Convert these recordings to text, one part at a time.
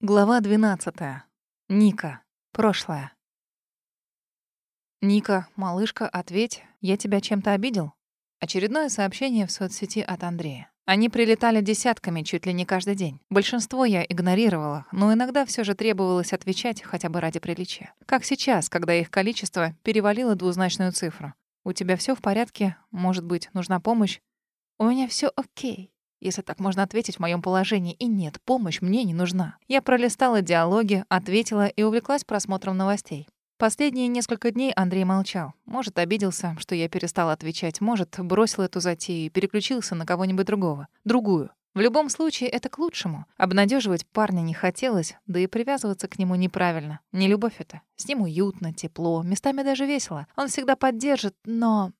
Глава 12. Ника. Прошлое. Ника, малышка, ответь, я тебя чем-то обидел? Очередное сообщение в соцсети от Андрея. Они прилетали десятками чуть ли не каждый день. Большинство я игнорировала, но иногда все же требовалось отвечать хотя бы ради приличия. Как сейчас, когда их количество перевалило двузначную цифру. У тебя все в порядке? Может быть, нужна помощь? У меня все окей если так можно ответить в моем положении. И нет, помощь мне не нужна. Я пролистала диалоги, ответила и увлеклась просмотром новостей. Последние несколько дней Андрей молчал. Может, обиделся, что я перестала отвечать, может, бросил эту затею и переключился на кого-нибудь другого. Другую. В любом случае, это к лучшему. Обнадеживать парня не хотелось, да и привязываться к нему неправильно. Не любовь это. С ним уютно, тепло, местами даже весело. Он всегда поддержит, но...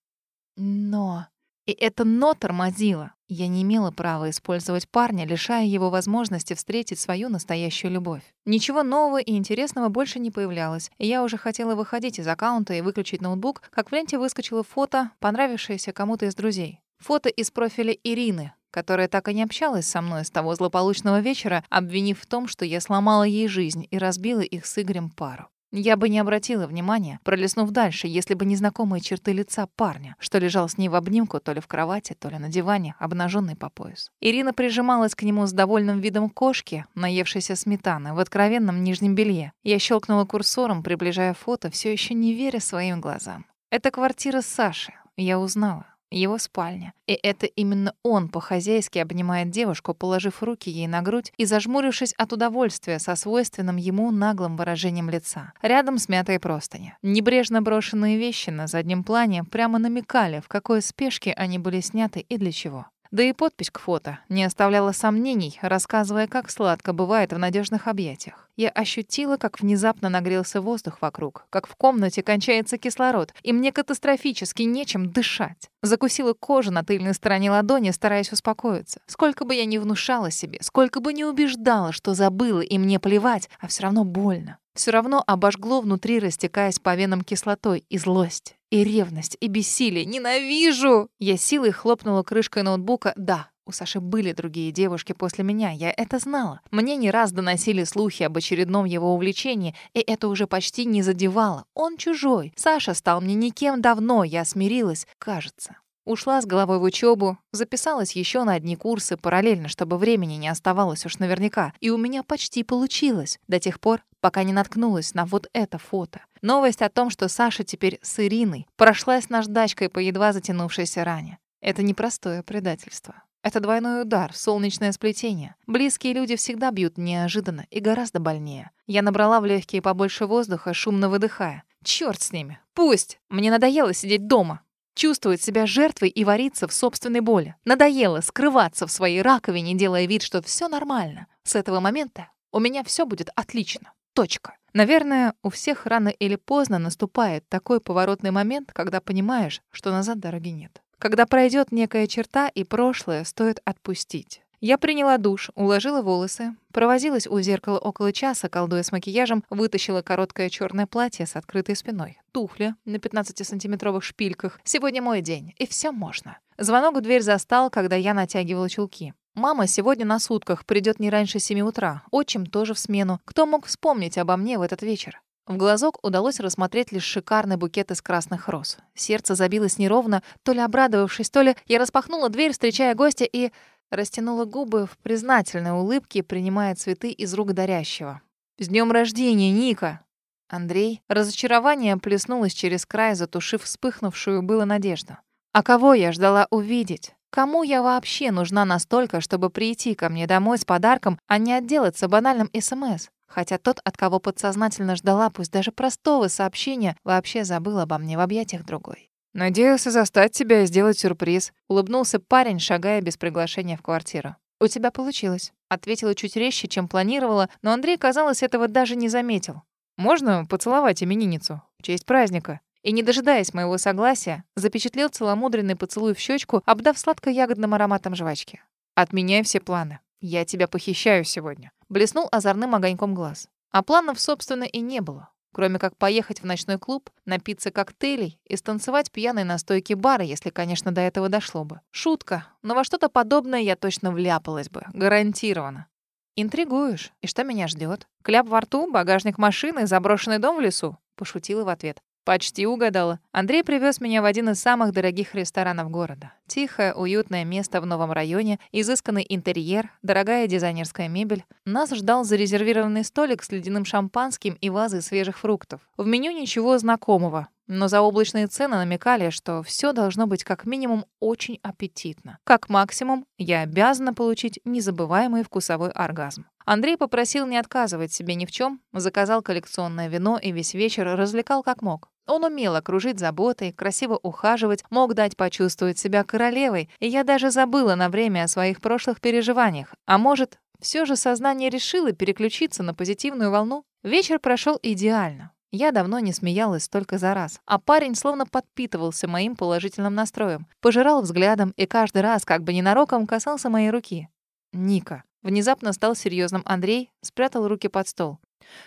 Но... И это «но» тормозило. Я не имела права использовать парня, лишая его возможности встретить свою настоящую любовь. Ничего нового и интересного больше не появлялось, я уже хотела выходить из аккаунта и выключить ноутбук, как в ленте выскочило фото, понравившееся кому-то из друзей. Фото из профиля Ирины, которая так и не общалась со мной с того злополучного вечера, обвинив в том, что я сломала ей жизнь и разбила их с Игорем пару. Я бы не обратила внимания, пролистнув дальше, если бы не знакомые черты лица парня, что лежал с ней в обнимку то ли в кровати, то ли на диване, обнаженный по пояс. Ирина прижималась к нему с довольным видом кошки, наевшейся сметаны, в откровенном нижнем белье. Я щелкнула курсором, приближая фото, все еще не веря своим глазам. Это квартира Саши. Я узнала его спальня. И это именно он по-хозяйски обнимает девушку, положив руки ей на грудь и зажмурившись от удовольствия со свойственным ему наглым выражением лица. Рядом смятые простыни. Небрежно брошенные вещи на заднем плане прямо намекали, в какой спешке они были сняты и для чего. Да и подпись к фото не оставляла сомнений, рассказывая, как сладко бывает в надежных объятиях. Я ощутила, как внезапно нагрелся воздух вокруг, как в комнате кончается кислород, и мне катастрофически нечем дышать. Закусила кожу на тыльной стороне ладони, стараясь успокоиться. Сколько бы я ни внушала себе, сколько бы ни убеждала, что забыла и мне плевать, а все равно больно. Все равно обожгло внутри, растекаясь по венам кислотой и злость. И ревность, и бессилие. Ненавижу! Я силой хлопнула крышкой ноутбука. Да, у Саши были другие девушки после меня, я это знала. Мне не раз доносили слухи об очередном его увлечении, и это уже почти не задевало. Он чужой. Саша стал мне никем давно, я смирилась, кажется. Ушла с головой в учебу, записалась еще на одни курсы параллельно, чтобы времени не оставалось уж наверняка. И у меня почти получилось. До тех пор, пока не наткнулась на вот это фото. Новость о том, что Саша теперь с Ириной, прошлась наждачкой по едва затянувшейся ране. Это непростое предательство. Это двойной удар, солнечное сплетение. Близкие люди всегда бьют неожиданно и гораздо больнее. Я набрала в легкие побольше воздуха, шумно выдыхая. Черт с ними. Пусть. Мне надоело сидеть дома, чувствовать себя жертвой и вариться в собственной боли. Надоело скрываться в своей раковине, делая вид, что все нормально. С этого момента у меня все будет отлично. Точка. Наверное, у всех рано или поздно наступает такой поворотный момент, когда понимаешь, что назад дороги нет. Когда пройдет некая черта, и прошлое стоит отпустить. Я приняла душ, уложила волосы, провозилась у зеркала около часа, колдуя с макияжем, вытащила короткое черное платье с открытой спиной, туфли на 15-сантиметровых шпильках. Сегодня мой день, и все можно. Звонок в дверь застал, когда я натягивала чулки. Мама сегодня на сутках, придет не раньше 7 утра. Отчим тоже в смену. Кто мог вспомнить обо мне в этот вечер? В глазок удалось рассмотреть лишь шикарный букет из красных роз. Сердце забилось неровно, то ли обрадовавшись, то ли я распахнула дверь, встречая гостя, и растянула губы в признательной улыбке, принимая цветы из рук дарящего. «С днем рождения, Ника!» Андрей. Разочарование плеснулось через край, затушив вспыхнувшую было надежду. А кого я ждала увидеть? Кому я вообще нужна настолько, чтобы прийти ко мне домой с подарком, а не отделаться банальным СМС? Хотя тот, от кого подсознательно ждала, пусть даже простого сообщения, вообще забыл обо мне в объятиях другой. «Надеялся застать тебя и сделать сюрприз», — улыбнулся парень, шагая без приглашения в квартиру. «У тебя получилось», — ответила чуть резче, чем планировала, но Андрей, казалось, этого даже не заметил. «Можно поцеловать именинницу в честь праздника?» И, не дожидаясь моего согласия, запечатлел целомудренный поцелуй в щечку, обдав сладко-ягодным ароматом жвачки. «Отменяй все планы. Я тебя похищаю сегодня», — блеснул озорным огоньком глаз. А планов, собственно, и не было кроме как поехать в ночной клуб, напиться коктейлей и станцевать пьяной на стойке бара, если, конечно, до этого дошло бы. Шутка, но во что-то подобное я точно вляпалась бы, гарантированно. Интригуешь. И что меня ждет? Кляп во рту, багажник машины, заброшенный дом в лесу? Пошутила в ответ. Почти угадала. Андрей привез меня в один из самых дорогих ресторанов города. Тихое, уютное место в новом районе, изысканный интерьер, дорогая дизайнерская мебель. Нас ждал зарезервированный столик с ледяным шампанским и вазой свежих фруктов. В меню ничего знакомого, но заоблачные цены намекали, что все должно быть как минимум очень аппетитно. Как максимум, я обязана получить незабываемый вкусовой оргазм. Андрей попросил не отказывать себе ни в чем, заказал коллекционное вино и весь вечер развлекал как мог. Он умел окружить заботой, красиво ухаживать, мог дать почувствовать себя королевой, и я даже забыла на время о своих прошлых переживаниях. А может, все же сознание решило переключиться на позитивную волну? Вечер прошел идеально. Я давно не смеялась столько за раз, а парень словно подпитывался моим положительным настроем, пожирал взглядом и каждый раз, как бы ненароком, касался моей руки. «Ника». Внезапно стал серьезным Андрей, спрятал руки под стол.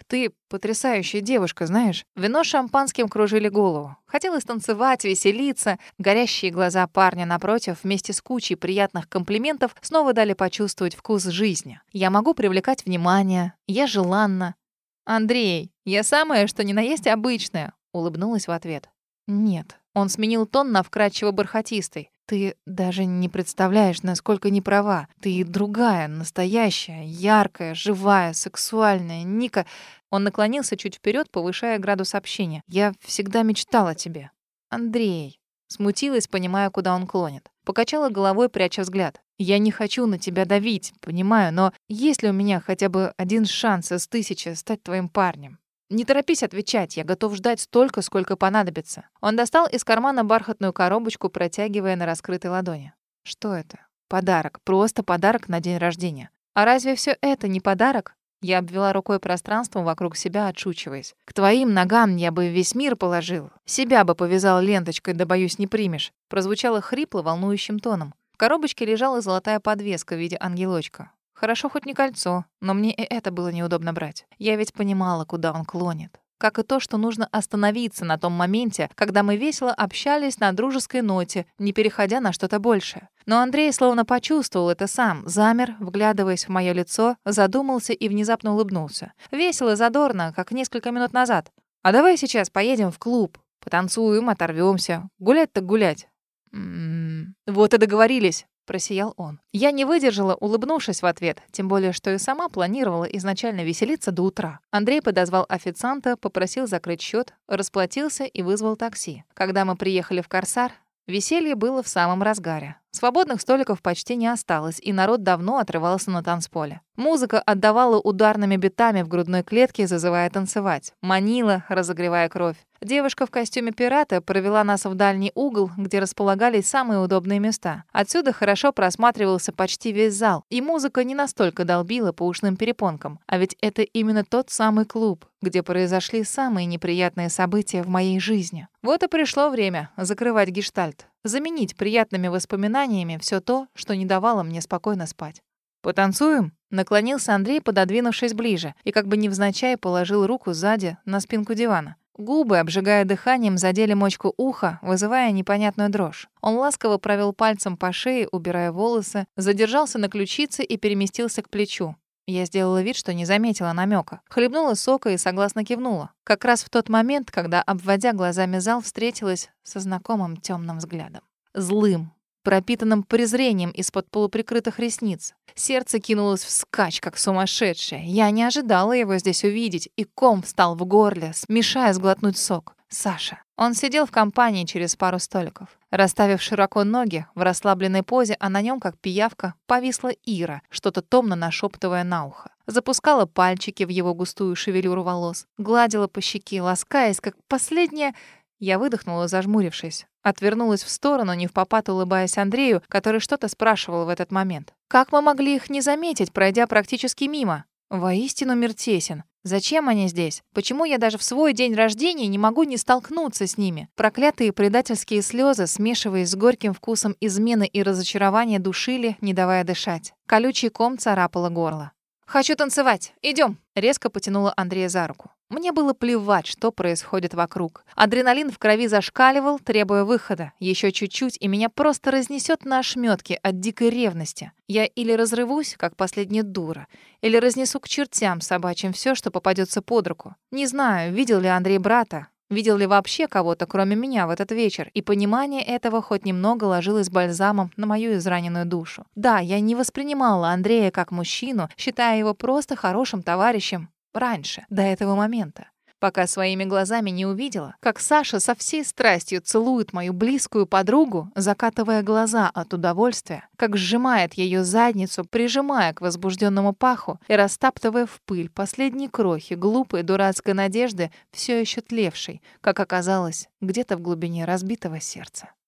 Ты потрясающая девушка, знаешь. Вино с шампанским кружили голову. Хотелось танцевать, веселиться. Горящие глаза парня напротив вместе с кучей приятных комплиментов снова дали почувствовать вкус жизни. Я могу привлекать внимание. Я желанна. «Андрей, я самое, что ни на есть обычное», — улыбнулась в ответ. «Нет». Он сменил тон на вкрадчиво бархатистый. Ты даже не представляешь, насколько не права. Ты другая, настоящая, яркая, живая, сексуальная. Ника... Он наклонился чуть вперед, повышая градус общения. Я всегда мечтала о тебе. Андрей. Смутилась, понимая, куда он клонит. Покачала головой, пряча взгляд. Я не хочу на тебя давить, понимаю, но есть ли у меня хотя бы один шанс из тысячи стать твоим парнем? «Не торопись отвечать, я готов ждать столько, сколько понадобится». Он достал из кармана бархатную коробочку, протягивая на раскрытой ладони. «Что это?» «Подарок. Просто подарок на день рождения». «А разве все это не подарок?» Я обвела рукой пространство вокруг себя, отшучиваясь. «К твоим ногам я бы весь мир положил. Себя бы повязал ленточкой, да, боюсь, не примешь». Прозвучало хрипло, волнующим тоном. В коробочке лежала золотая подвеска в виде ангелочка. Хорошо хоть не кольцо, но мне и это было неудобно брать. Я ведь понимала, куда он клонит. Как и то, что нужно остановиться на том моменте, когда мы весело общались на дружеской ноте, не переходя на что-то большее. Но Андрей словно почувствовал это сам, замер, вглядываясь в мое лицо, задумался и внезапно улыбнулся. Весело, задорно, как несколько минут назад. «А давай сейчас поедем в клуб, потанцуем, оторвемся. Гулять так гулять». «М-м-м, вот и договорились просиял он. Я не выдержала, улыбнувшись в ответ, тем более, что и сама планировала изначально веселиться до утра. Андрей подозвал официанта, попросил закрыть счет, расплатился и вызвал такси. Когда мы приехали в Корсар, веселье было в самом разгаре. Свободных столиков почти не осталось, и народ давно отрывался на танцполе. Музыка отдавала ударными битами в грудной клетке, зазывая танцевать. Манила, разогревая кровь. Девушка в костюме пирата провела нас в дальний угол, где располагались самые удобные места. Отсюда хорошо просматривался почти весь зал, и музыка не настолько долбила по ушным перепонкам. А ведь это именно тот самый клуб, где произошли самые неприятные события в моей жизни. Вот и пришло время закрывать гештальт заменить приятными воспоминаниями все то, что не давало мне спокойно спать. «Потанцуем?» — наклонился Андрей, пододвинувшись ближе, и как бы невзначай положил руку сзади на спинку дивана. Губы, обжигая дыханием, задели мочку уха, вызывая непонятную дрожь. Он ласково провел пальцем по шее, убирая волосы, задержался на ключице и переместился к плечу. Я сделала вид, что не заметила намека. Хлебнула сока и согласно кивнула. Как раз в тот момент, когда, обводя глазами зал, встретилась со знакомым темным взглядом. Злым, пропитанным презрением из-под полуприкрытых ресниц. Сердце кинулось вскачь, как сумасшедшее. Я не ожидала его здесь увидеть, и ком встал в горле, смешая сглотнуть сок. Саша. Он сидел в компании через пару столиков. Расставив широко ноги, в расслабленной позе, а на нем, как пиявка, повисла Ира, что-то томно нашептывая на ухо. Запускала пальчики в его густую шевелюру волос, гладила по щеке, ласкаясь, как последняя... Я выдохнула, зажмурившись. Отвернулась в сторону, не в попад улыбаясь Андрею, который что-то спрашивал в этот момент. Как мы могли их не заметить, пройдя практически мимо? Воистину мир тесен. Зачем они здесь? Почему я даже в свой день рождения не могу не столкнуться с ними? Проклятые предательские слезы, смешиваясь с горьким вкусом измены и разочарования, душили, не давая дышать. Колючий ком царапало горло. «Хочу танцевать. Идем. резко потянула Андрея за руку. Мне было плевать, что происходит вокруг. Адреналин в крови зашкаливал, требуя выхода. Еще чуть-чуть, и меня просто разнесет на ошметки от дикой ревности. Я или разрывусь, как последняя дура, или разнесу к чертям собачьим все, что попадется под руку. Не знаю, видел ли Андрей брата, Видел ли вообще кого-то, кроме меня, в этот вечер? И понимание этого хоть немного ложилось бальзамом на мою израненную душу. Да, я не воспринимала Андрея как мужчину, считая его просто хорошим товарищем. Раньше, до этого момента пока своими глазами не увидела, как Саша со всей страстью целует мою близкую подругу, закатывая глаза от удовольствия, как сжимает ее задницу, прижимая к возбужденному паху и растаптывая в пыль последние крохи глупой дурацкой надежды, все еще тлевшей, как оказалось, где-то в глубине разбитого сердца.